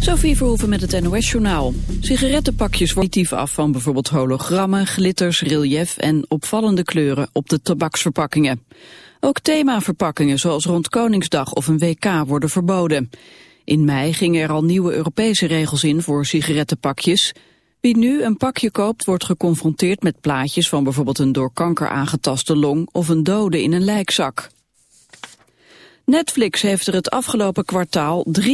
Sophie Verhoeven met het NOS-journaal. Sigarettenpakjes worden af van bijvoorbeeld hologrammen, glitters, relief en opvallende kleuren op de tabaksverpakkingen. Ook themaverpakkingen zoals rond Koningsdag of een WK worden verboden. In mei gingen er al nieuwe Europese regels in voor sigarettenpakjes. Wie nu een pakje koopt wordt geconfronteerd met plaatjes van bijvoorbeeld een door kanker aangetaste long of een dode in een lijkzak. Netflix heeft er het afgelopen kwartaal 3,6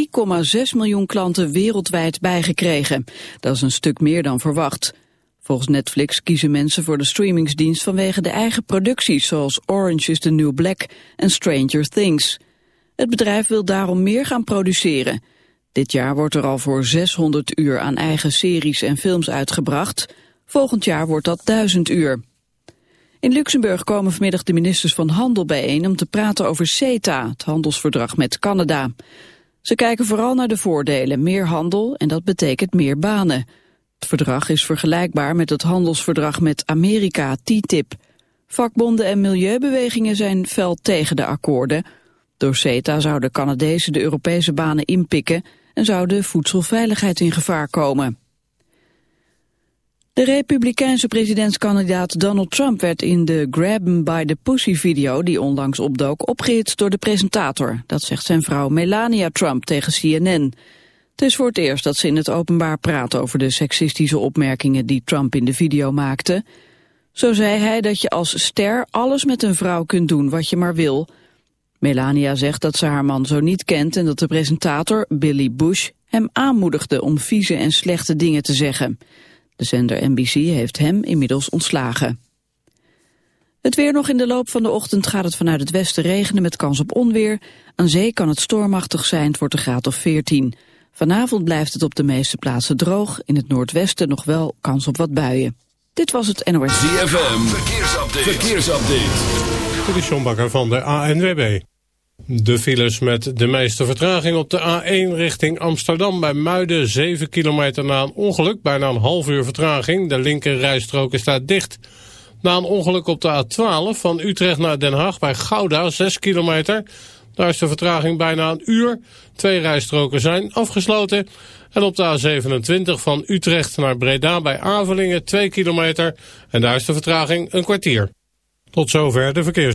miljoen klanten wereldwijd bijgekregen. Dat is een stuk meer dan verwacht. Volgens Netflix kiezen mensen voor de streamingsdienst vanwege de eigen producties zoals Orange is the New Black en Stranger Things. Het bedrijf wil daarom meer gaan produceren. Dit jaar wordt er al voor 600 uur aan eigen series en films uitgebracht. Volgend jaar wordt dat 1000 uur. In Luxemburg komen vanmiddag de ministers van Handel bijeen om te praten over CETA, het handelsverdrag met Canada. Ze kijken vooral naar de voordelen, meer handel en dat betekent meer banen. Het verdrag is vergelijkbaar met het handelsverdrag met Amerika, TTIP. Vakbonden en milieubewegingen zijn fel tegen de akkoorden. Door CETA zouden Canadezen de Europese banen inpikken en zou de voedselveiligheid in gevaar komen. De republikeinse presidentskandidaat Donald Trump werd in de Grab by the Pussy video die onlangs opdook opgehitst door de presentator. Dat zegt zijn vrouw Melania Trump tegen CNN. Het is voor het eerst dat ze in het openbaar praat over de seksistische opmerkingen die Trump in de video maakte. Zo zei hij dat je als ster alles met een vrouw kunt doen wat je maar wil. Melania zegt dat ze haar man zo niet kent en dat de presentator, Billy Bush, hem aanmoedigde om vieze en slechte dingen te zeggen. De zender NBC heeft hem inmiddels ontslagen. Het weer nog in de loop van de ochtend gaat het vanuit het westen regenen met kans op onweer. Aan zee kan het stormachtig zijn, het wordt een graad of 14. Vanavond blijft het op de meeste plaatsen droog. In het noordwesten nog wel kans op wat buien. Dit was het NOS. ZFM, verkeersupdate. verkeersupdate. Dit is John Bakker van de ANWB. De files met de meeste vertraging op de A1 richting Amsterdam bij Muiden. 7 kilometer na een ongeluk, bijna een half uur vertraging. De linker rijstrook staat dicht. Na een ongeluk op de A12 van Utrecht naar Den Haag bij Gouda, 6 kilometer. Daar is de vertraging bijna een uur. Twee rijstroken zijn afgesloten. En op de A27 van Utrecht naar Breda bij Avelingen 2 kilometer. En daar is de vertraging een kwartier. Tot zover de verkeers.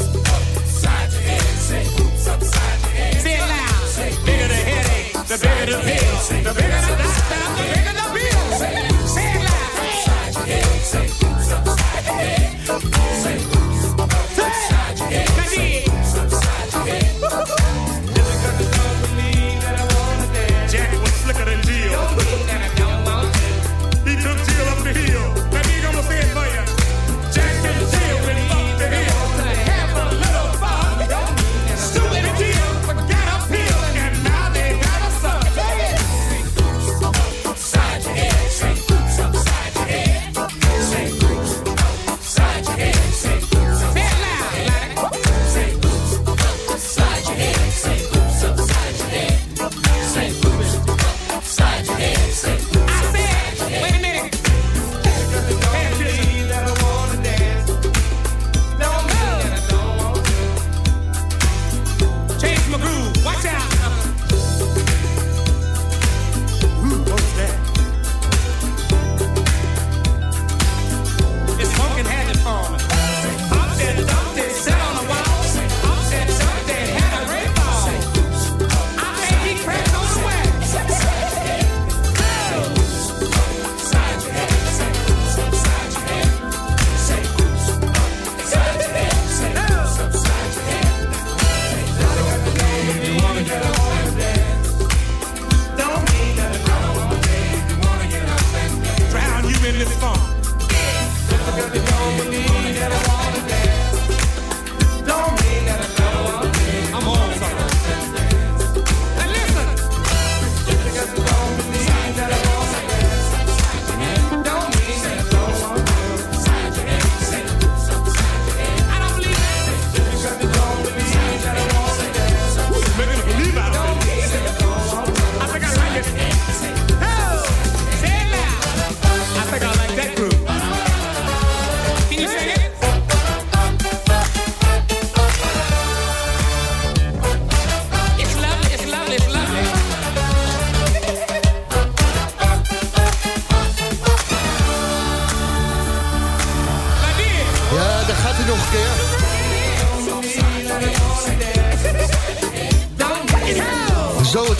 the bigger the pill, the bigger the the bigger the bill. Say it loud. Say upside your head. Say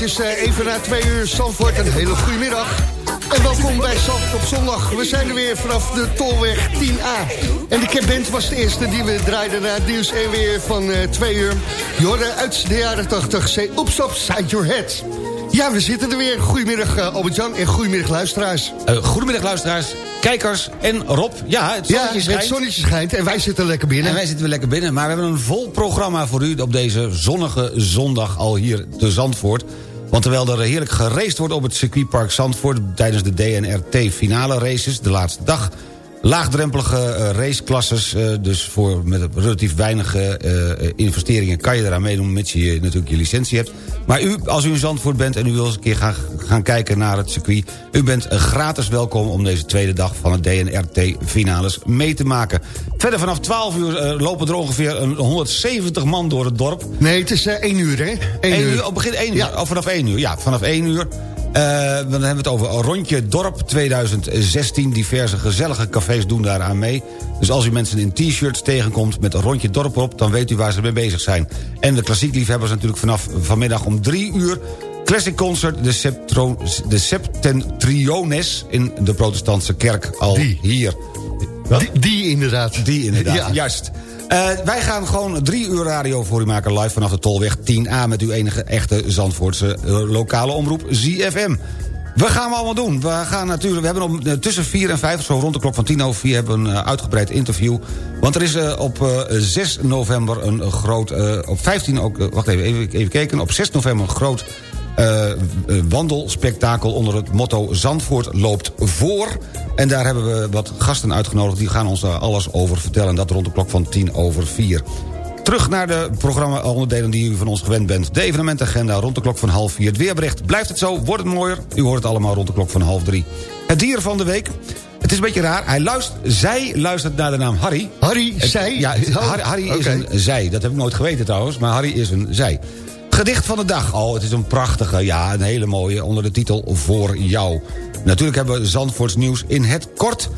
het is eh, even na twee uur Zandvoort. Een hele goede middag. En welkom bij Zandvoort op zondag. We zijn er weer vanaf de Tolweg 10A. En de Cap was de eerste die we draaiden naar het nieuws en weer van uh, twee uur. Je hoorde uit de jaren 80. Say oops upside your head. Ja, we zitten er weer. Goedemiddag uh, Albert-Jan en goedemiddag luisteraars. Uh, goedemiddag luisteraars, kijkers en Rob. Ja, het zonnetje ja, schijnt. het zonnetje schijnt en wij zitten lekker binnen. En wij zitten weer lekker binnen, maar we hebben een vol programma voor u... op deze zonnige zondag al hier te Zandvoort. Want terwijl er heerlijk geraced wordt op het circuitpark Zandvoort... tijdens de DNRT finale races, de laatste dag... laagdrempelige uh, raceklasses, uh, dus voor met relatief weinig uh, investeringen... kan je eraan meedoen, mits je natuurlijk je licentie hebt. Maar u, als u in Zandvoort bent en u wil eens een keer gaan, gaan kijken naar het circuit... u bent gratis welkom om deze tweede dag van het DNRT-finales mee te maken. Verder vanaf 12 uur lopen er ongeveer een 170 man door het dorp. Nee, het is 1 uur, hè? 1 uur. uur. Oh, begin 1 uur. Ja. Oh, vanaf 1 uur. Ja, vanaf 1 uur. Uh, dan hebben we het over Rondje Dorp 2016. Diverse gezellige cafés doen daaraan mee. Dus als u mensen in t-shirts tegenkomt met Rondje Dorp op... dan weet u waar ze mee bezig zijn. En de klassiek liefhebbers natuurlijk vanaf vanmiddag om 3 uur... Classic Concert, de, Septro, de Septentriones... in de protestantse kerk al die. hier. Die, die, inderdaad. Die inderdaad, ja. juist. Uh, wij gaan gewoon drie uur radio voor u maken live vanaf de Tolweg 10A... met uw enige echte Zandvoortse uh, lokale omroep ZFM. We gaan we allemaal doen. We gaan natuurlijk, we hebben om uh, tussen 4 en 5, zo rond de klok van 10 over 4... hebben we een uitgebreid interview. Want er is op 6 november een groot... op 15 ook, wacht even, even, even kijken. Op 6 november een groot uh, wandelspektakel onder het motto Zandvoort loopt voor. En daar hebben we wat gasten uitgenodigd. Die gaan ons daar alles over vertellen. Dat rond de klok van 10 over 4. Terug naar de programma-onderdelen die u van ons gewend bent. De evenementagenda rond de klok van half 4. Het weerbericht. Blijft het zo? Wordt het mooier? U hoort het allemaal rond de klok van half 3. Het dier van de week. Het is een beetje raar. Hij luistert, zij luistert naar de naam Harry. Harry, zij? Ja, Harry, Harry is een zij. Dat heb ik nooit geweten trouwens. Maar Harry is een zij. Gedicht van de dag. Oh, het is een prachtige, ja, een hele mooie... onder de titel Voor jou. Natuurlijk hebben we Zandvoorts nieuws in het kort.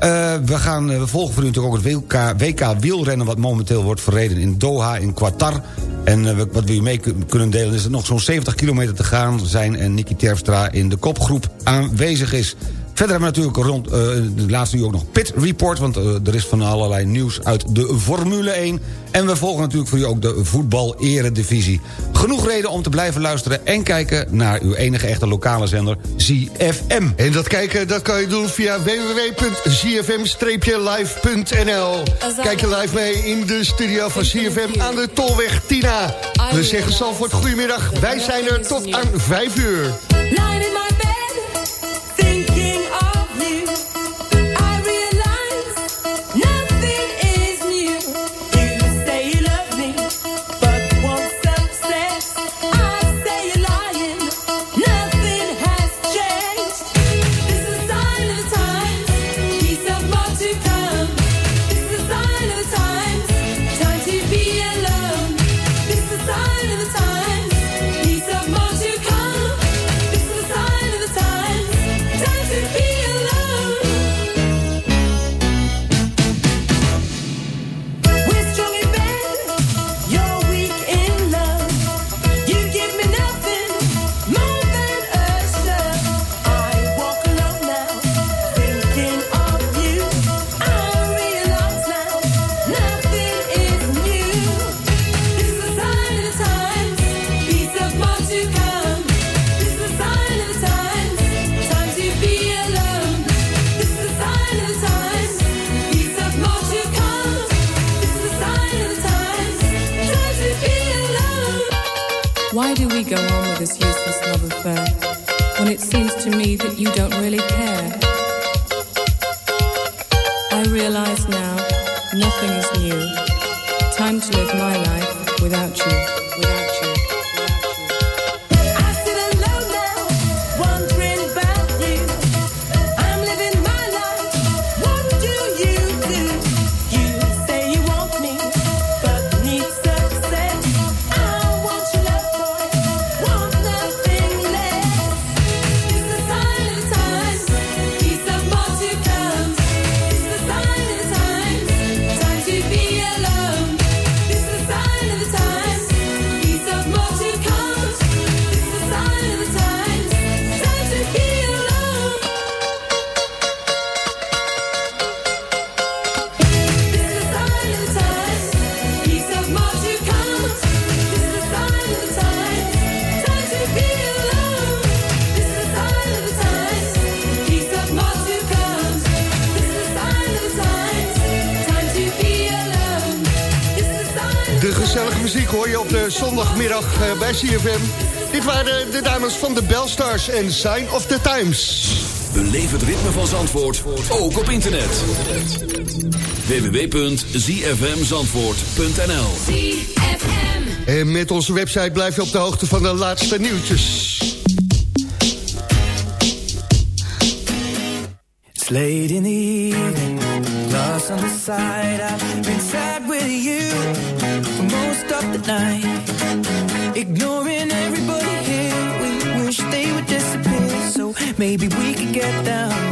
Uh, we, gaan, we volgen voor u natuurlijk ook het WK, WK wielrennen... wat momenteel wordt verreden in Doha, in Qatar. En uh, wat we u mee kunnen delen is dat nog zo'n 70 kilometer te gaan zijn... en Nicky Terpstra in de kopgroep aanwezig is. Verder hebben we natuurlijk rond uh, de laatste uur ook nog Pit Report... want uh, er is van allerlei nieuws uit de Formule 1. En we volgen natuurlijk voor u ook de voetbal-eredivisie. Genoeg reden om te blijven luisteren en kijken... naar uw enige echte lokale zender, ZFM. En dat kijken dat kan je doen via www.zfm-live.nl. Kijk je live mee in de studio van ZFM aan de Tolweg Tina. We zeggen Salford goedemiddag. Wij zijn er tot aan 5 uur. Bellstars en Sign of the Times. Beleef het ritme van Zandvoort, ook op internet. www.zfmzandvoort.nl En met onze website blijf je op de hoogte van de laatste nieuwtjes. It's late in the evening, lost on the side. I've been sad with you for most of the night. Ignoring everybody maybe we could get down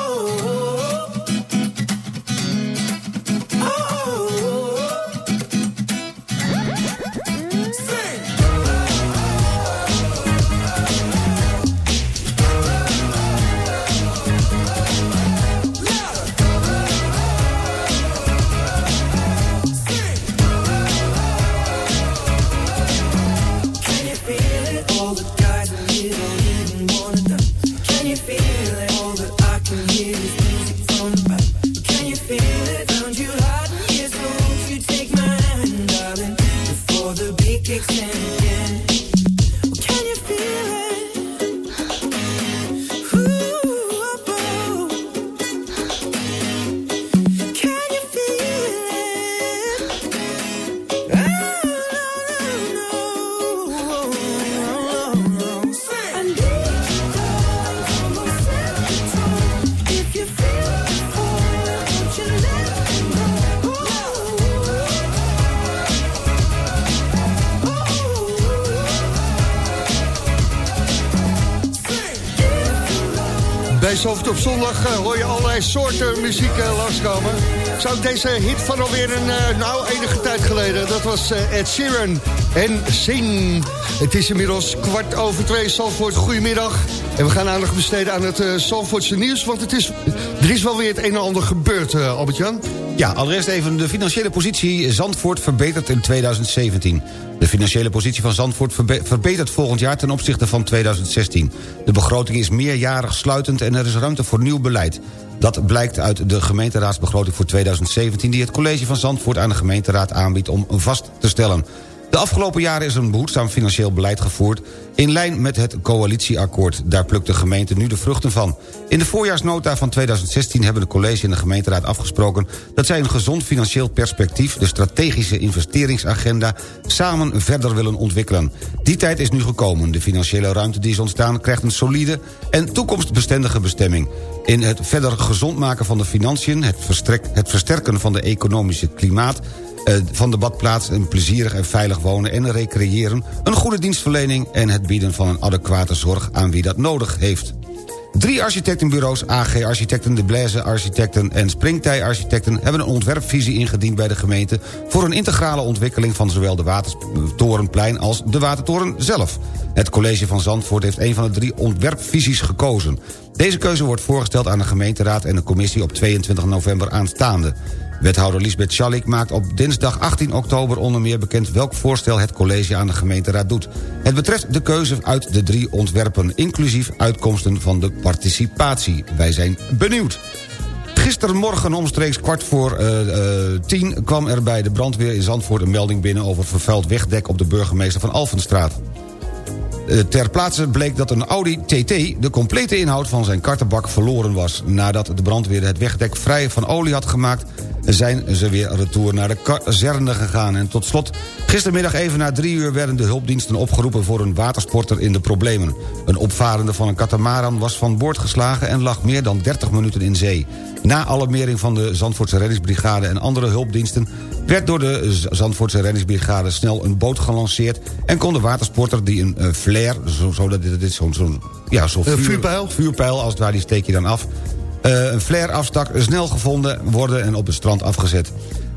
zondag eh, hoor je allerlei soorten muziek eh, langskomen. Zou ik deze hit van alweer een, eh, nou, enige tijd geleden. Dat was Ed Sheeran en Sing. Het is inmiddels kwart over twee, Zalvoort. Goedemiddag. En we gaan aandacht besteden aan het uh, Zalvoortse nieuws. Want het is, er is wel weer het een en ander gebeurd, eh, Albert-Jan. Ja, allereerst even de financiële positie. Zandvoort verbetert in 2017. De financiële positie van Zandvoort verbe- verbetert volgend jaar ten opzichte van 2016. De begroting is meerjarig sluitend en er is ruimte voor nieuw beleid. Dat blijkt uit de gemeenteraadsbegroting voor 2017... die het college van Zandvoort aan de gemeenteraad aanbiedt om vast te stellen. De afgelopen jaren is een behoedzaam financieel beleid gevoerd... in lijn met het coalitieakkoord. Daar plukt de gemeente nu de vruchten van. In de voorjaarsnota van 2016 hebben de college en de gemeenteraad afgesproken... dat zij een gezond financieel perspectief... de strategische investeringsagenda samen verder willen ontwikkelen. Die tijd is nu gekomen. De financiële ruimte die is ontstaan krijgt een solide en toekomstbestendige bestemming. In het verder gezond maken van de financiën... het, het versterken van de economische klimaat van de badplaats... een plezierig en veilig wonen en recreëren... een goede dienstverlening en het bieden van een adequate zorg... aan wie dat nodig heeft. Drie architectenbureaus, AG Architecten, De Blaise Architecten en Springtij Architecten... hebben een ontwerpvisie ingediend bij de gemeente... voor een integrale ontwikkeling van zowel de Watertorenplein als de Watertoren zelf. Het college van Zandvoort heeft een van de drie ontwerpvisies gekozen. Deze keuze wordt voorgesteld aan de gemeenteraad en de commissie op 22 november aanstaande. Wethouder Lisbeth Schalik maakt op dinsdag 18 oktober onder meer bekend... welk voorstel het college aan de gemeenteraad doet. Het betreft de keuze uit de drie ontwerpen... inclusief uitkomsten van de participatie. Wij zijn benieuwd. Gistermorgen omstreeks kwart voor uh, uh, tien... kwam er bij de brandweer in Zandvoort een melding binnen... over vervuild wegdek op de burgemeester van Alphenstraat. Uh, ter plaatse bleek dat een Audi TT de complete inhoud van zijn kartenbak verloren was. Nadat de brandweer het wegdek vrij van olie had gemaakt zijn ze weer retour naar de kazerne gegaan. En tot slot, gistermiddag even na drie uur... werden de hulpdiensten opgeroepen voor een watersporter in de problemen. Een opvarende van een katamaran was van boord geslagen... en lag meer dan 30 minuten in zee. Na alarmering van de Zandvoortse reddingsbrigade en andere hulpdiensten... werd door de Zandvoortse reddingsbrigade snel een boot gelanceerd... en kon de watersporter die een uh, flare, zo, zo, dit zo'n zo, ja, zo vuur, vuurpijl? vuurpijl, als het ware, die steek je dan af een flare afstak snel gevonden worden en op het strand afgezet.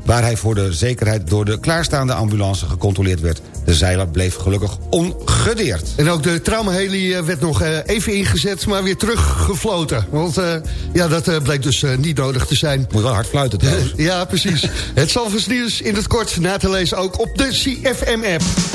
Waar hij voor de zekerheid door de klaarstaande ambulance gecontroleerd werd. De zeiler bleef gelukkig ongedeerd. En ook de traumaheli eh, werd nog uh, even ingezet, maar weer teruggefloten. Want uh, ja, dat bleek dus niet nodig te zijn. Moet wel hard fluiten trouwens. ja, precies. het Zalvers nieuws in het kort na te lezen ook op de CFM-app.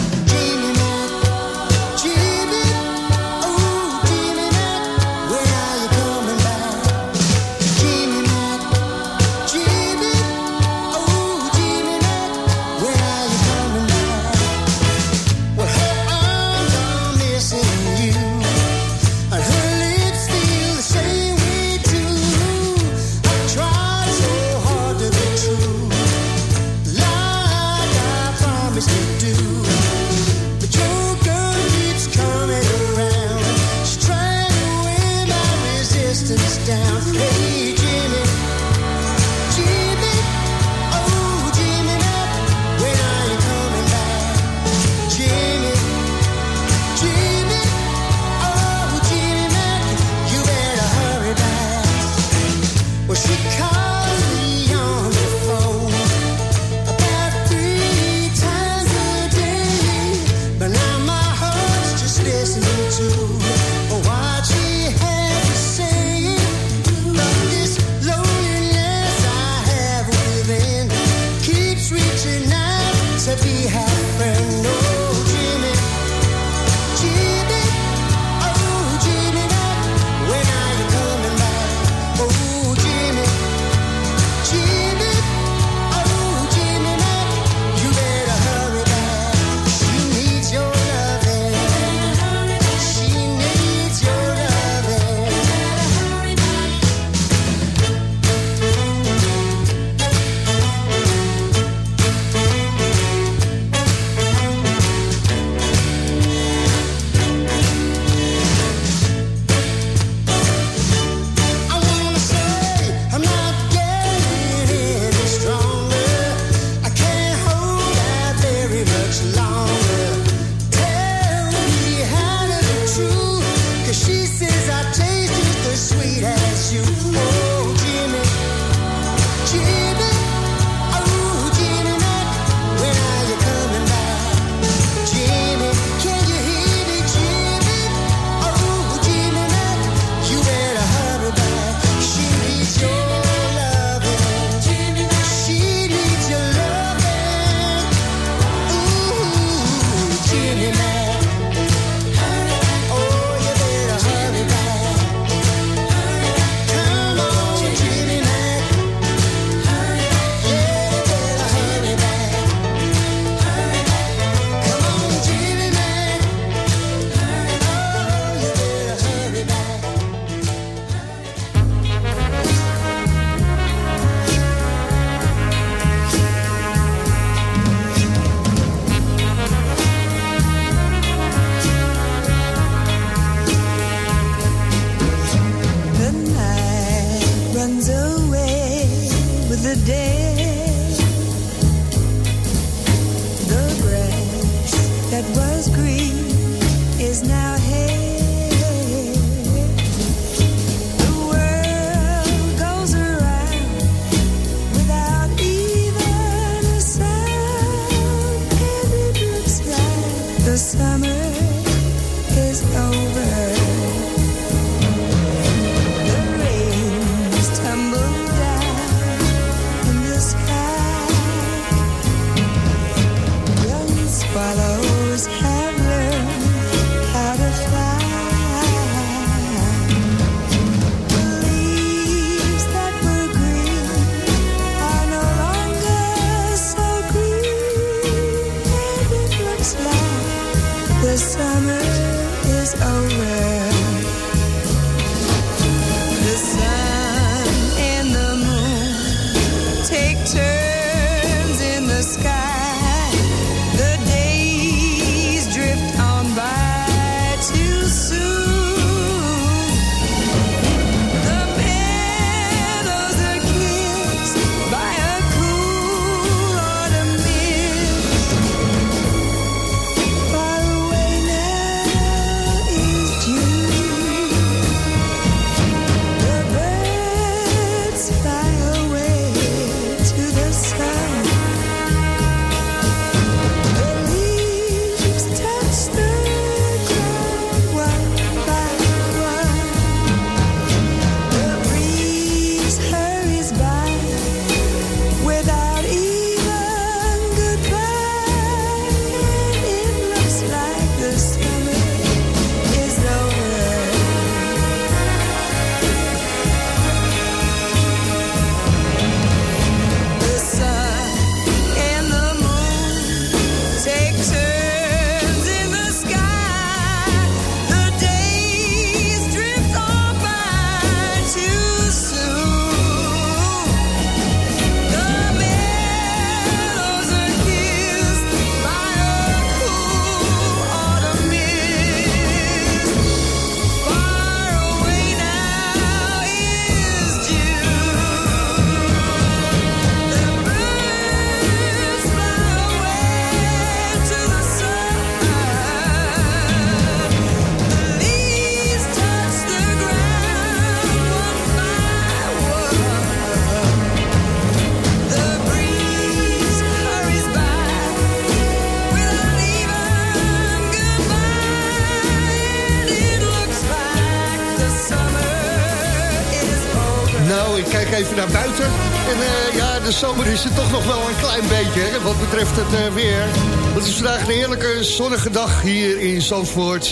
Zonnige dag hier in Zandvoort.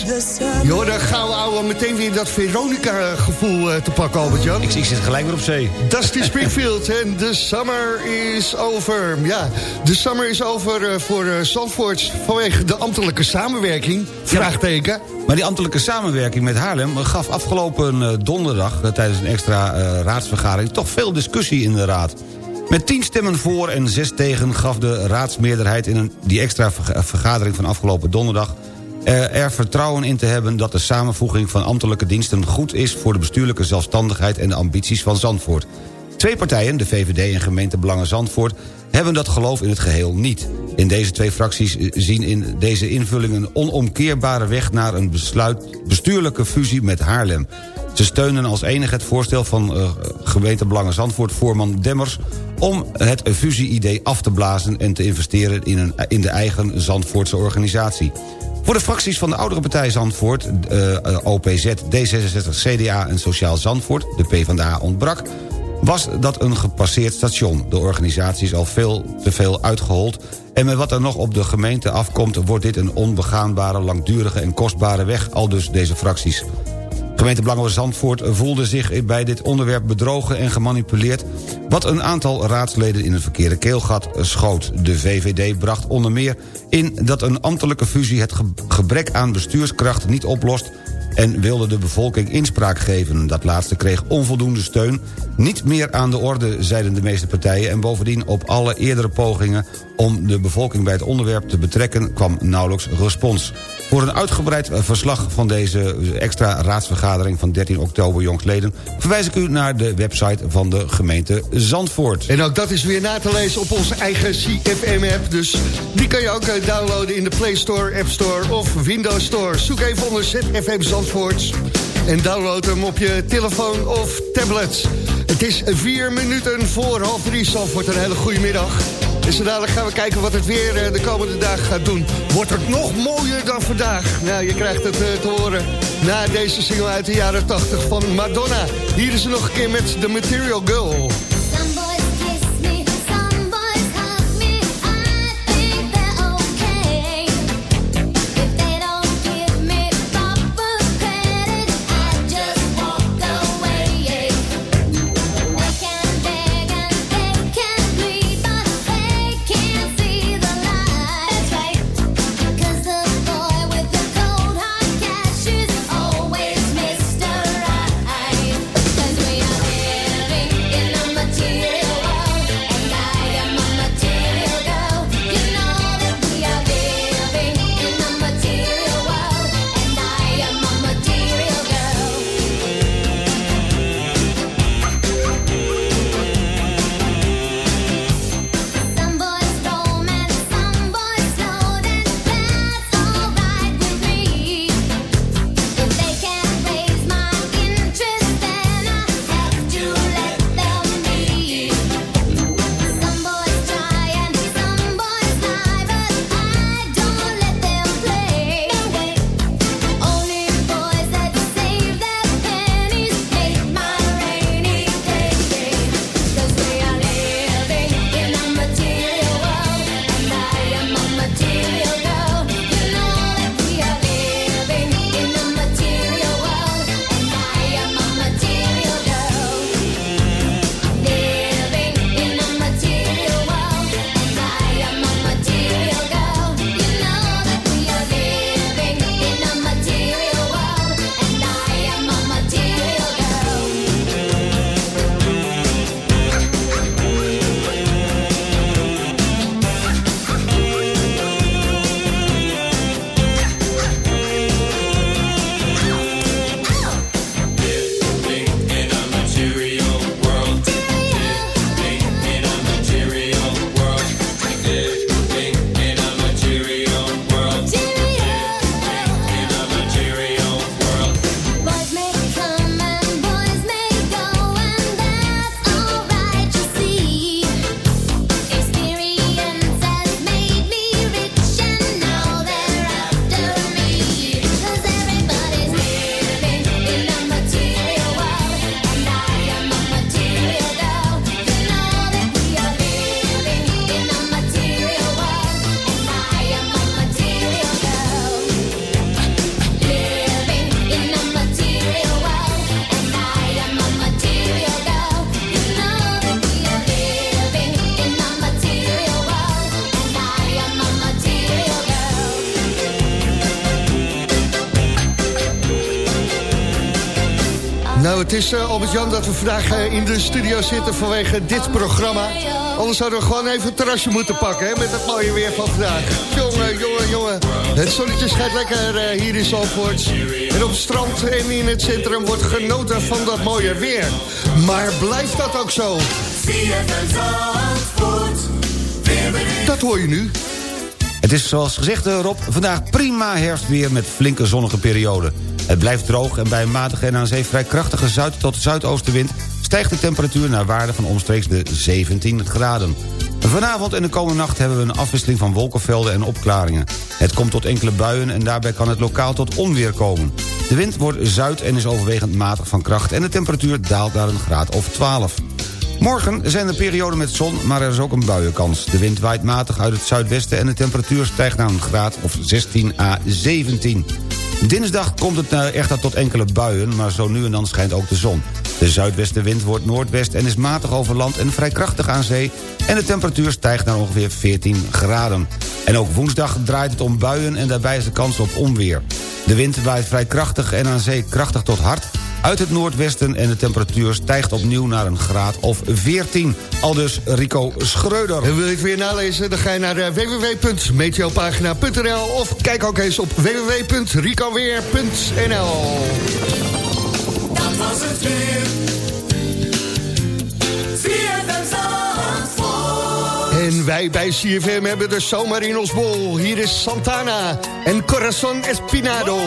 Je hoort een gouden ouwe meteen weer dat Veronica-gevoel eh, te pakken, Albert-Jan. Ik, ik zit gelijk weer op zee. Dusty Springfield en de summer is over. Ja, de summer is over eh, voor eh, Zandvoort vanwege de ambtelijke samenwerking. Vraagteken. Maar die ambtelijke samenwerking met Haarlem gaf afgelopen donderdag... tijdens een extra raadsvergadering toch veel discussie in de raad. Met tien stemmen voor en zes tegen gaf de raadsmeerderheid... in een, die extra verga- vergadering van afgelopen donderdag... eh, er vertrouwen in te hebben dat de samenvoeging van ambtelijke diensten... goed is voor de bestuurlijke zelfstandigheid en de ambities van Zandvoort. Twee partijen, de VVD en gemeente Belangen Zandvoort... hebben dat geloof in het geheel niet. In deze twee fracties eh, zien in deze invulling een onomkeerbare weg... naar een besluit bestuurlijke fusie met Haarlem. Ze steunen als enige het voorstel van eh, gemeente Belangen Zandvoort... voorman Demmers om het fusieidee af te blazen... en te investeren in, een, in de eigen Zandvoortse organisatie. Voor de fracties van de oudere partij Zandvoort, OPZ, D66, CDA en Sociaal Zandvoort... de PvdA ontbrak, was dat een gepasseerd station. De organisatie is al veel te veel uitgehold... en met wat er nog op de gemeente afkomt... wordt dit een onbegaanbare, langdurige en kostbare weg... al dus deze fracties. Gemeente Belangen Zandvoort voelde zich bij dit onderwerp bedrogen en gemanipuleerd... wat een aantal raadsleden in een verkeerde keelgat schoot. De VVD bracht onder meer in dat een ambtelijke fusie... het ge- gebrek aan bestuurskracht niet oplost en wilde de bevolking inspraak geven. Dat laatste kreeg onvoldoende steun. Niet meer aan de orde, zeiden de meeste partijen... en bovendien op alle eerdere pogingen om de bevolking bij het onderwerp te betrekken... kwam nauwelijks respons. Voor een uitgebreid verslag van deze extra raadsvergadering... van 13 oktober jongsleden... verwijs ik u naar de website van de gemeente Zandvoort. En ook dat is weer na te lezen op onze eigen CFM-app. Dus die kan je ook eh, downloaden in de Play Store, App Store of Windows Store. Zoek even onder ZFM Zandvoort en download hem op je telefoon of tablet. Het is vier minuten voor half drie. Zandvoort, een hele goede middag. En zo dadelijk gaan we kijken wat het weer eh, de komende dagen gaat doen. Wordt het nog mooier dan vandaag? Nou, je krijgt het te horen na deze single uit de jaren 80 van Madonna. Hier is ze nog een keer met The Material Girl. Albert-Jan dat we vandaag uh, in de studio zitten vanwege dit programma. Anders zouden we gewoon even het terrasje moeten pakken hè, met het mooie weer van vandaag. Jongen, jongen, jongen. Het zonnetje schijnt lekker uh, hier in Zandvoort. En op het strand en in het centrum wordt genoten van dat mooie weer. Maar blijft dat ook zo? Dat hoor je nu. Het is zoals gezegd Rob, vandaag prima herfstweer met flinke zonnige perioden. Het blijft droog en bij een matige en aan zee vrij krachtige zuid- tot zuidoostenwind... stijgt de temperatuur naar waarde van omstreeks de 17 graden. Vanavond en de komende nacht hebben we een afwisseling van wolkenvelden en opklaringen. Het komt tot enkele buien en daarbij kan het lokaal tot onweer komen. De wind wordt zuid en is overwegend matig van kracht... en de temperatuur daalt naar een graad of 12. Morgen zijn er perioden met zon, maar er is ook een buienkans. De wind waait matig uit het zuidwesten en de temperatuur stijgt naar een graad of 16 à 17. Dinsdag komt het uh, echter tot enkele buien, maar zo nu en dan schijnt ook de zon. De zuidwestenwind wordt noordwest en is matig over land en vrij krachtig aan zee... en de temperatuur stijgt naar ongeveer 14 graden. En ook woensdag draait het om buien en daarbij is de kans op onweer. De wind waait vrij krachtig en aan zee krachtig tot hard uit het noordwesten... en de temperatuur stijgt opnieuw naar een graad of 14. Aldus Rico Schreuder. En wil je het weer nalezen? Dan ga je naar eh, www.meteopagina.nl... of kijk ook eens op www.ricoweer.nl Dat was het weer. En wij bij CFM hebben de zomer in ons bol. Hier is Santana en Corazon Espinado.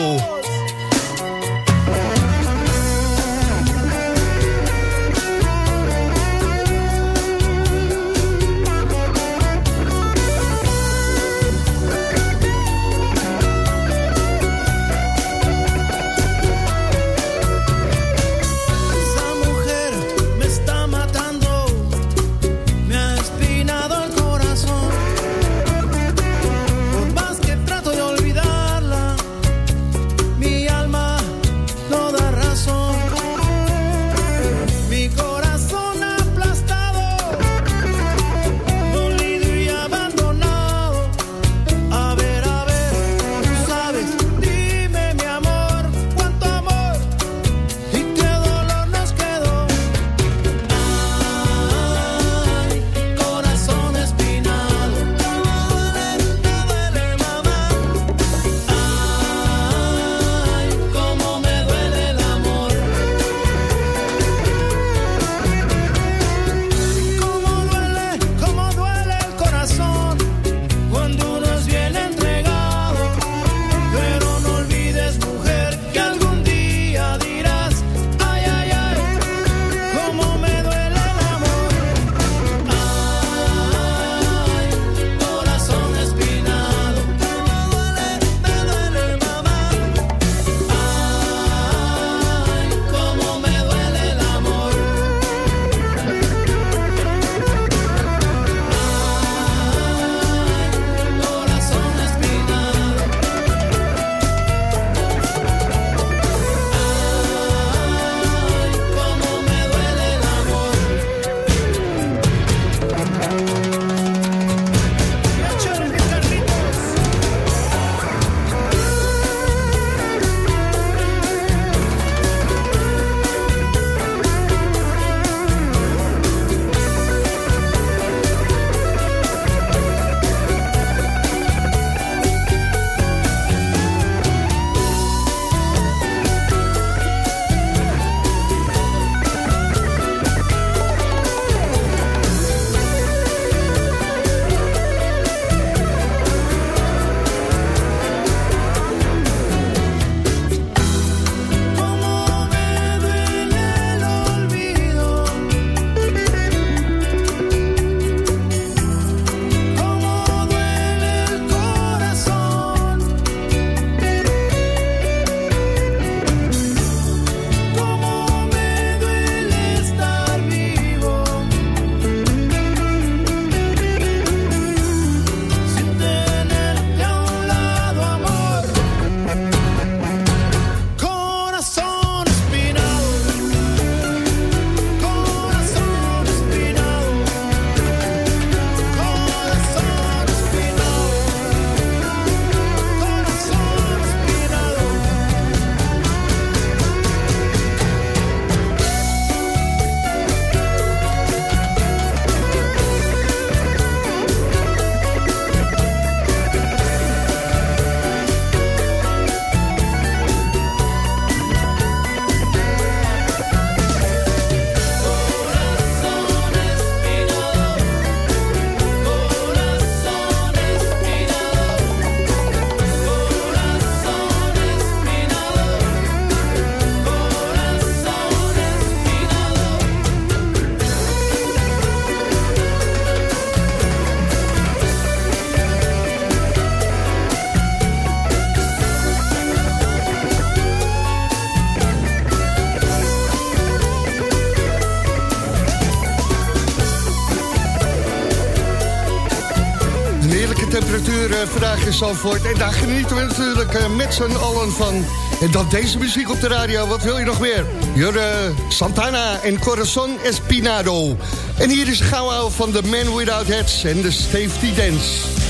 Vandaag in Zandvoort. En daar genieten we natuurlijk uh, met z'n allen van. En dan deze muziek op de radio, wat wil je nog meer? Jure Santana en Corazon Espinado. En hier is gauw van The Man Without Hats en de Safety Dance.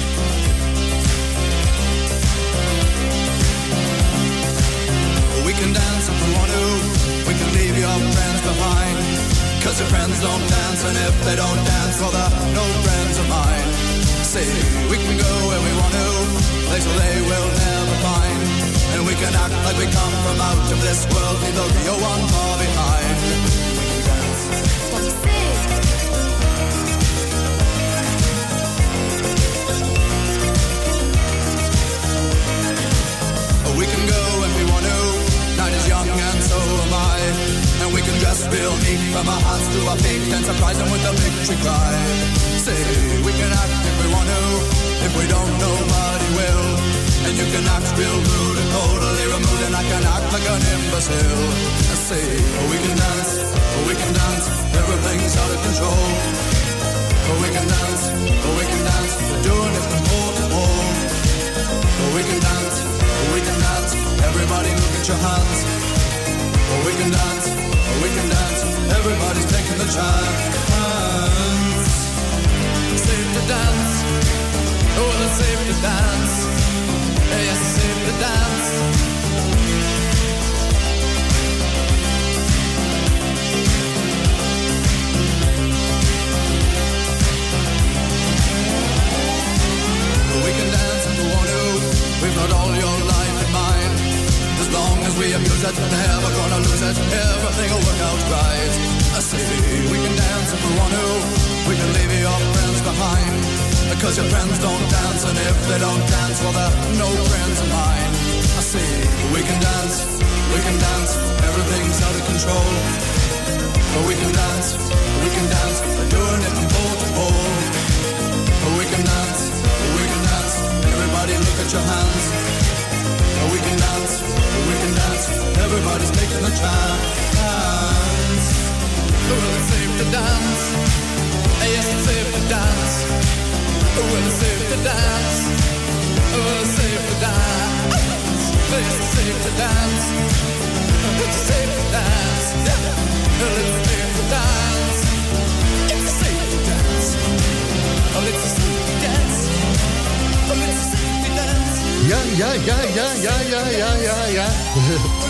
Cause your friends don't dance, and if they don't dance, well, they're no friends of mine. Say, we can go where we want to, place where they will never find. And we can act like we come from out of this world, leave the real one far behind. We can dance. We can go when we want to. Night is young and so am I. And we can dress real neat from our hearts to our feet and surprise them with a victory cry. Say, we can act if we want to. If we don't, nobody will. And you can act real rude and totally removed, and I can act like an imbecile. I say, oh, we can dance, oh, we can dance. Everything's out of control. Oh, we can dance, oh, we can dance. We're doing it from pole to pole. We can dance, oh, we can dance. Everybody look at your hands. Oh, we can dance, we can dance. Everybody's taking the chance. Safe to dance. Oh, it's safe to dance. Yes, it's safe to dance. We can dance if we want to. We've got all your life. As long as we abuse it, never gonna lose it. Everything will work out right. I say we can dance if we want to. We can leave your friends behind. Because your friends don't dance, and if they don't dance, well, they're no friends of mine. I say we can dance, we can dance. Everything's out of control. But we can dance, we can dance. We're doing it from pole to pole. But we can dance, we can dance. Everybody look at your hands. But we can dance, we can dance. Everybody's taking a chance. Well, it's safe to dance. It's safe to dance. It's safe to dance. It's safe to dance. Safe to dance. It's safe to dance. It's safe to dance. It's safe to dance. It's safe to dance. Ja, ja, ja, ja, ja, ja, ja, ja.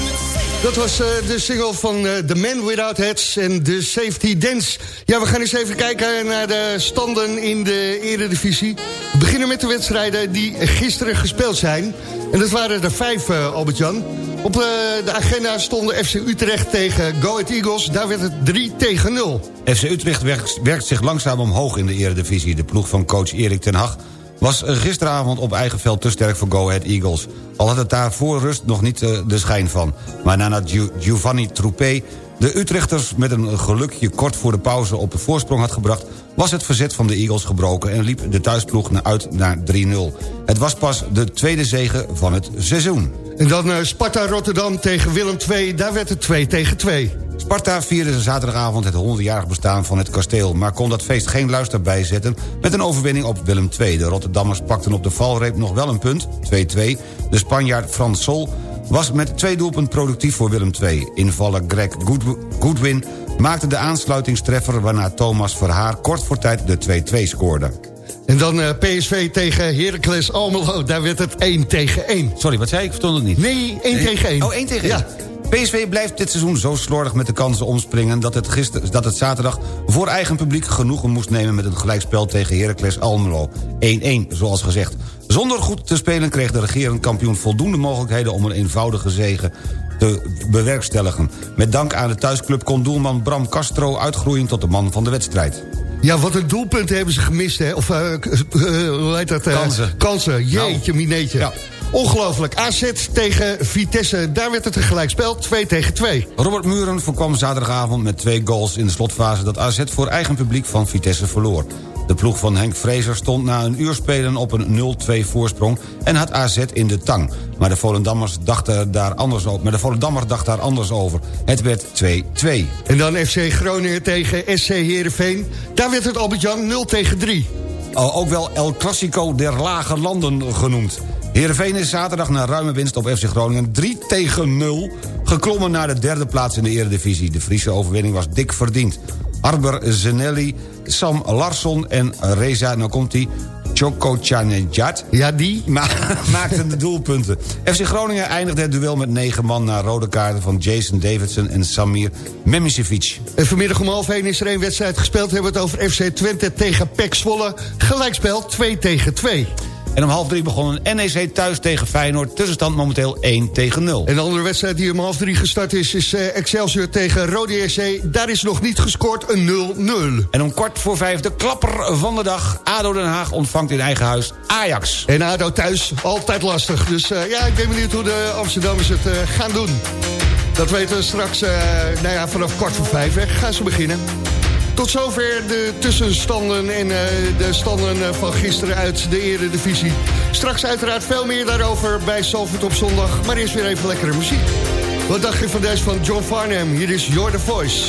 Dat was uh, de single van uh, The Man Without Hats en de Safety Dance. Ja, we gaan eens even kijken naar de standen in de eredivisie. We beginnen met de wedstrijden die gisteren gespeeld zijn. En dat waren er vijf, uh, Albert-Jan. Op de agenda stonden FC Utrecht tegen Go Ahead Eagles. Daar werd het 3 tegen 0. FC Utrecht werkt, werkt zich langzaam omhoog in de eredivisie. De ploeg van coach Erik ten Hag was gisteravond op eigen veld te sterk voor Go Ahead Eagles. Al had het daar voor rust nog niet uh, de schijn van. Maar nadat Giovanni Troupé de Utrechters met een gelukje kort voor de pauze op de voorsprong had gebracht... was het verzet van de Eagles gebroken en liep de thuisploeg uit naar 3-0. Het was pas de tweede zege van het seizoen. En dan uh, Sparta Rotterdam tegen Willem II, daar werd het 2 tegen 2. Sparta vierde zaterdagavond het 100-jarig bestaan van het kasteel... maar kon dat feest geen luister bijzetten met een overwinning op Willem II. De Rotterdammers pakten op de valreep nog wel een punt, 2-2. De Spanjaard Frans Sol was met twee doelpunten productief voor Willem II. Invaller Greg Goodwin maakte de aansluitingstreffer... waarna Thomas Verhaar kort voor tijd de 2-2 scoorde. En dan uh, PSV tegen Heracles Almelo, daar werd het 1 tegen 1. Sorry, wat zei ik? Ik verstond het niet. Nee, 1 nee. tegen 1. Oh, 1 tegen 1. Ja. PSV blijft dit seizoen zo slordig met de kansen omspringen... dat het, gister, dat het zaterdag voor eigen publiek genoegen moest nemen... met een gelijkspel tegen Heracles Almelo. 1-1, zoals gezegd. Zonder goed te spelen kreeg de regerend kampioen voldoende mogelijkheden... om een eenvoudige zege te bewerkstelligen. Met dank aan de thuisclub kon doelman Bram Castro uitgroeien tot de man van de wedstrijd. Ja, wat een doelpunt hebben ze gemist, hè? Of, uh, uh, hoe heet dat? Uh, kansen. Kansen, jeetje, nou. mineetje. Ja. Ongelooflijk. AZ tegen Vitesse, daar werd het een gelijkspel, 2 tegen 2. Robert Muren voorkwam zaterdagavond met twee goals in de slotfase... dat AZ voor eigen publiek van Vitesse verloor. De ploeg van Henk Vrezer stond na een uur spelen op een 0-2 voorsprong... en had AZ in de tang. Maar de Volendammers dachten daar anders over. Maar de Volendammers dacht daar anders over. Het werd 2-2. En dan FC Groningen tegen SC Heerenveen. Daar werd het Albert-Jan 0 tegen 3. uh, ook wel El Clasico der Lage Landen genoemd. Heerenveen is zaterdag na ruime winst op FC Groningen 3 tegen 0... geklommen naar de derde plaats in de eredivisie. De Friese overwinning was dik verdiend. Arber Zenelli, Sam Larsson en Reza, nou komt hij... Choco Chanejad. Ja, die? Ma maakten de doelpunten. FC Groningen eindigde het duel met negen man... na rode kaarten van Jason Davidson en Samir Memisevic. En vanmiddag om half 1 is er één wedstrijd gespeeld. Hebben we het over FC Twente tegen PEC Zwolle. Gelijkspel 2 tegen 2. En om half drie begon een NEC thuis tegen Feyenoord. Tussenstand momenteel 1 tegen 0. En de andere wedstrijd die om half drie gestart is... is uh, Excelsior tegen Rode SC. Daar is nog niet gescoord, een 0-0. En om kwart voor vijf de klapper van de dag. ADO Den Haag ontvangt in eigen huis Ajax. En ADO thuis, altijd lastig. Dus uh, ja, ik ben benieuwd hoe de Amsterdammers het uh, gaan doen. Dat weten we straks nou ja, vanaf kwart voor vijf. Hè, gaan ze beginnen. Tot zover de tussenstanden en uh, de standen van gisteren uit de eredivisie. Straks uiteraard veel meer daarover bij Salford op zondag. Maar eerst weer even lekkere muziek. Wat dacht je van deze van John Farnham? Hier is Your The Voice.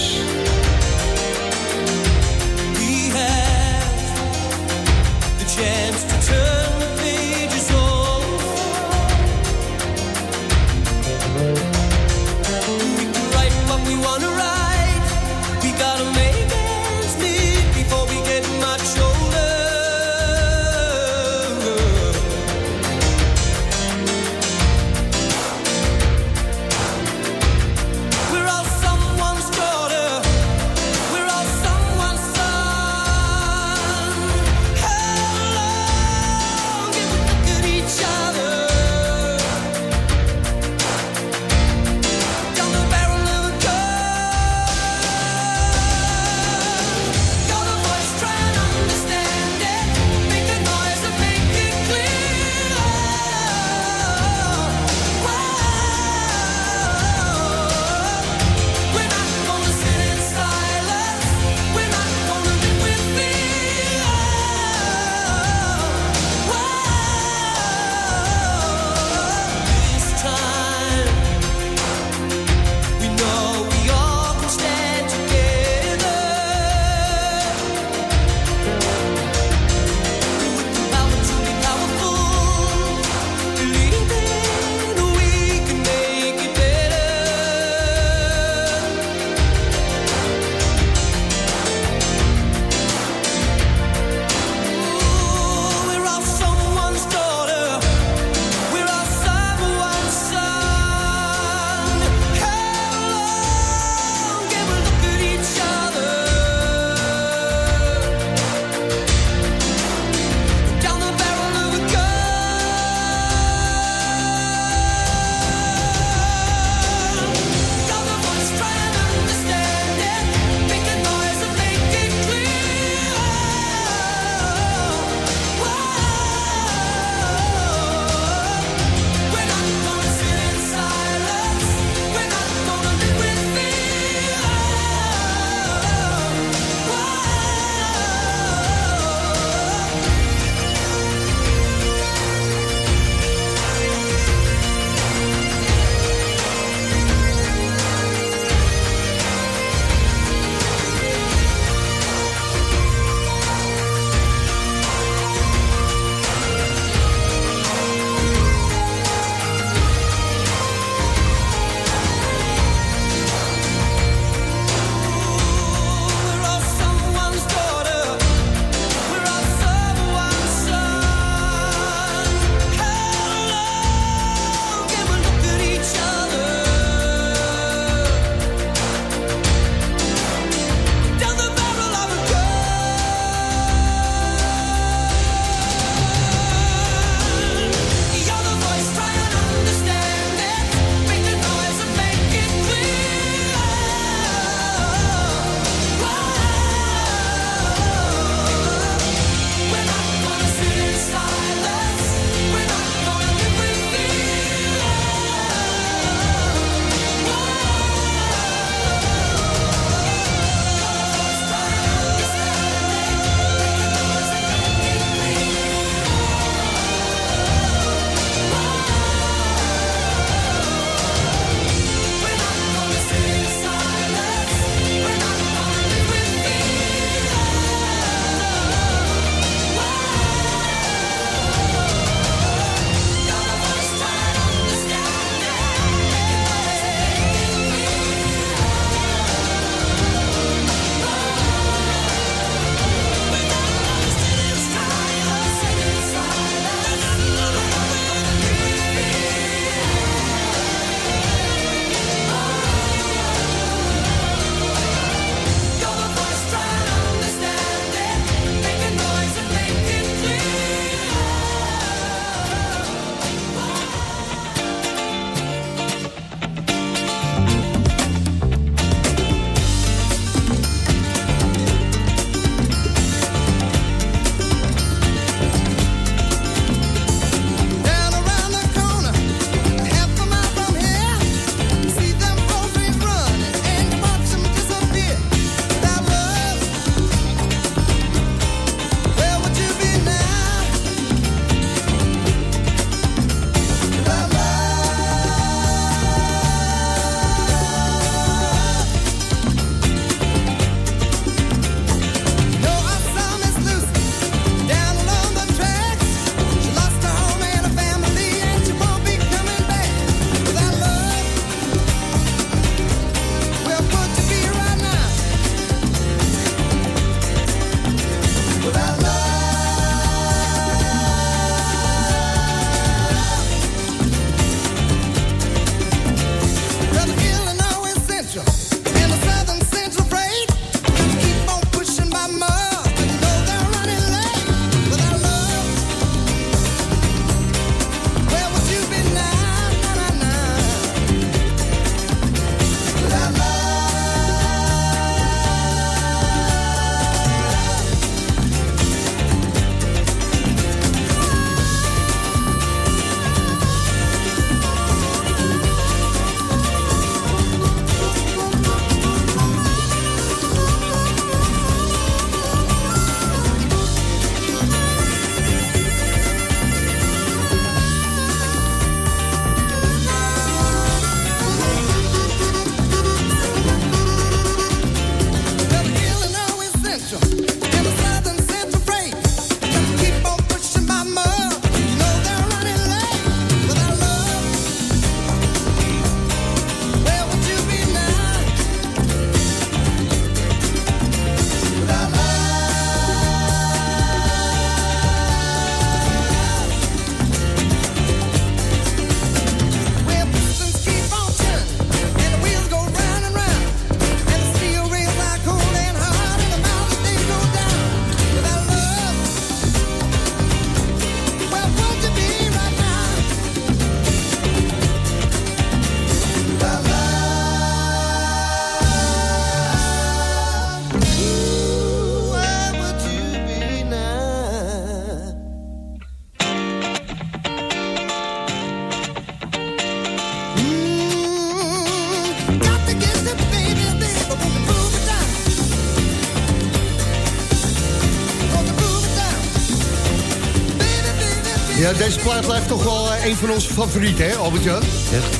Deze plaat blijft toch wel eh, een van onze favorieten, hè, Albert-Jan?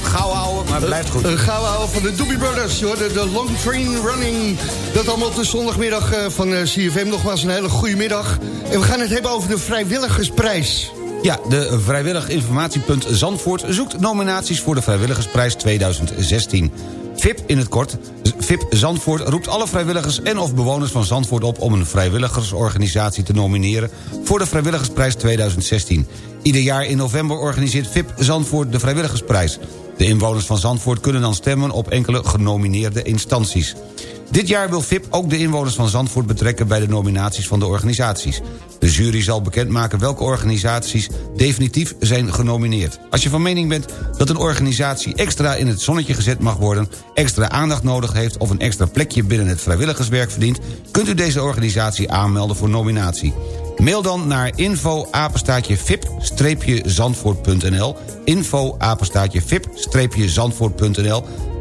Gauw houden, maar blijft goed. Een gauw houden van de Doobie Brothers, hoor. De, de Long Train Running. Dat allemaal op de zondagmiddag van CFM. Nogmaals een hele goede middag. En we gaan het hebben over de vrijwilligersprijs. Ja, de vrijwillig informatiepunt Zandvoort zoekt nominaties voor de Vrijwilligersprijs 2016. VIP in het kort. VIP Zandvoort roept alle vrijwilligers en of bewoners van Zandvoort op... om een vrijwilligersorganisatie te nomineren voor de Vrijwilligersprijs 2016. Ieder jaar in november organiseert VIP Zandvoort de Vrijwilligersprijs. De inwoners van Zandvoort kunnen dan stemmen op enkele genomineerde instanties. Dit jaar wil VIP ook de inwoners van Zandvoort betrekken... bij de nominaties van de organisaties. De jury zal bekendmaken welke organisaties definitief zijn genomineerd. Als je van mening bent dat een organisatie extra in het zonnetje gezet mag worden... extra aandacht nodig heeft of een extra plekje binnen het vrijwilligerswerk verdient... kunt u deze organisatie aanmelden voor nominatie. Mail dan naar info apenstaatje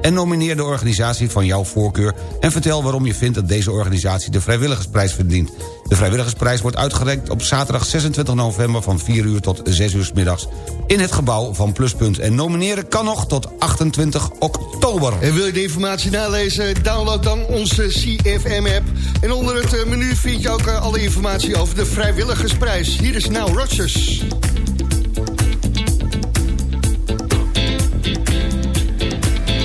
en nomineer de organisatie van jouw voorkeur... en vertel waarom je vindt dat deze organisatie de vrijwilligersprijs verdient. De vrijwilligersprijs wordt uitgereikt op zaterdag 26 november... van 4 uur tot 6 uur middags in het gebouw van Pluspunt. En nomineren kan nog tot 28 oktober. En wil je de informatie nalezen? Download dan onze CFM-app. En onder het eh, menu vind je ook eh, alle informatie over de vrijwilligersprijs. Hier is Now Rogers.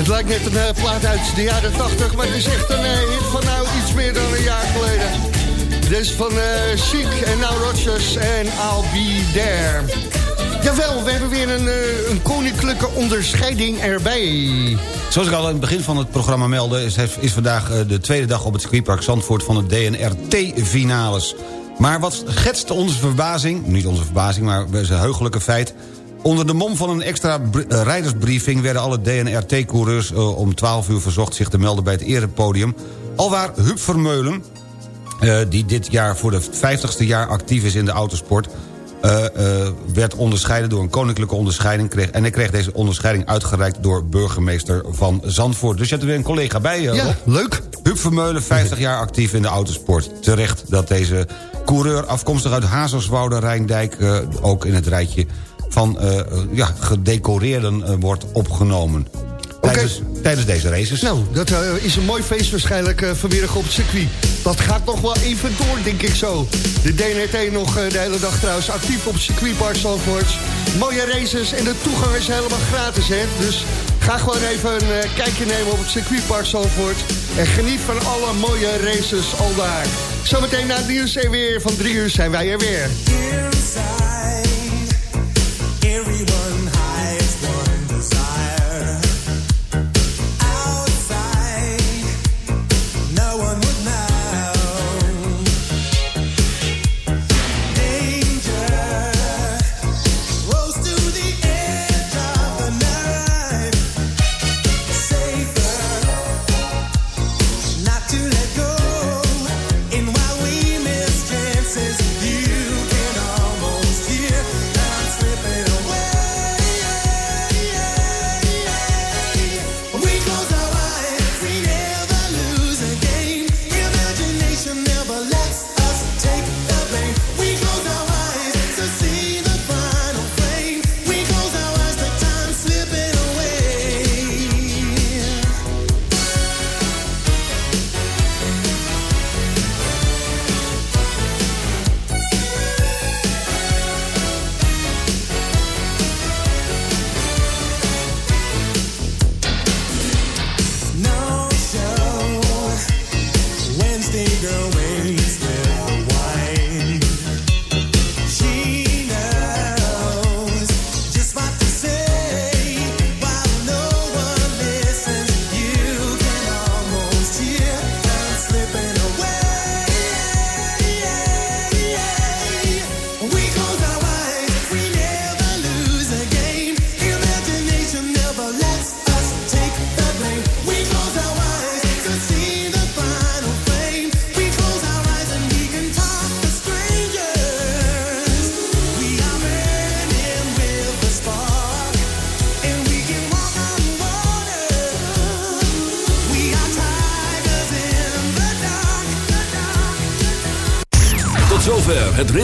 Het lijkt net een uh, plaat uit de jaren 80, maar het is echt een uh, hit van nou iets meer dan een jaar geleden. Is van uh, Chic en Now Rodgers en I'll Be There. Jawel, we hebben weer een, een koninklijke onderscheiding erbij. Zoals ik al in het begin van het programma meldde... is, is vandaag de tweede dag op het circuitpark Zandvoort... van de DNRT-finales. Maar wat schetst onze verbazing, niet onze verbazing... maar een heugelijke feit... Onder de mom van een extra rijdersbriefing... werden alle DNRT-coureurs om 12 uur verzocht zich te melden bij het erepodium. Alwaar Huub Vermeulen, uh, die dit jaar voor de 50ste jaar actief is in de autosport... Uh, uh, werd onderscheiden door een koninklijke onderscheiding... Kreeg, en hij kreeg deze onderscheiding uitgereikt door burgemeester van Zandvoort. Dus je hebt er weer een collega bij, Ja, Rob. leuk. Huub Vermeulen, 50 jaar actief in de autosport. Terecht dat deze coureur afkomstig uit Hazerswoude Rijndijk... ook in het rijtje van uh, ja, gedecoreerden uh, wordt opgenomen. Okay. Tijdens, tijdens, deze races. Nou, dat uh, is een mooi feest waarschijnlijk vanmiddag op het circuit. Dat gaat nog wel even door, denk ik zo. De DNT nog de hele dag trouwens actief op het circuitpark Zandvoort. Mooie races en de toegang is helemaal gratis, hè. Dus ga gewoon even een kijkje nemen op het circuitpark Zandvoort. En geniet van alle mooie races al daar. Zometeen na het nieuws en weer van drie uur zijn wij er weer. everyone.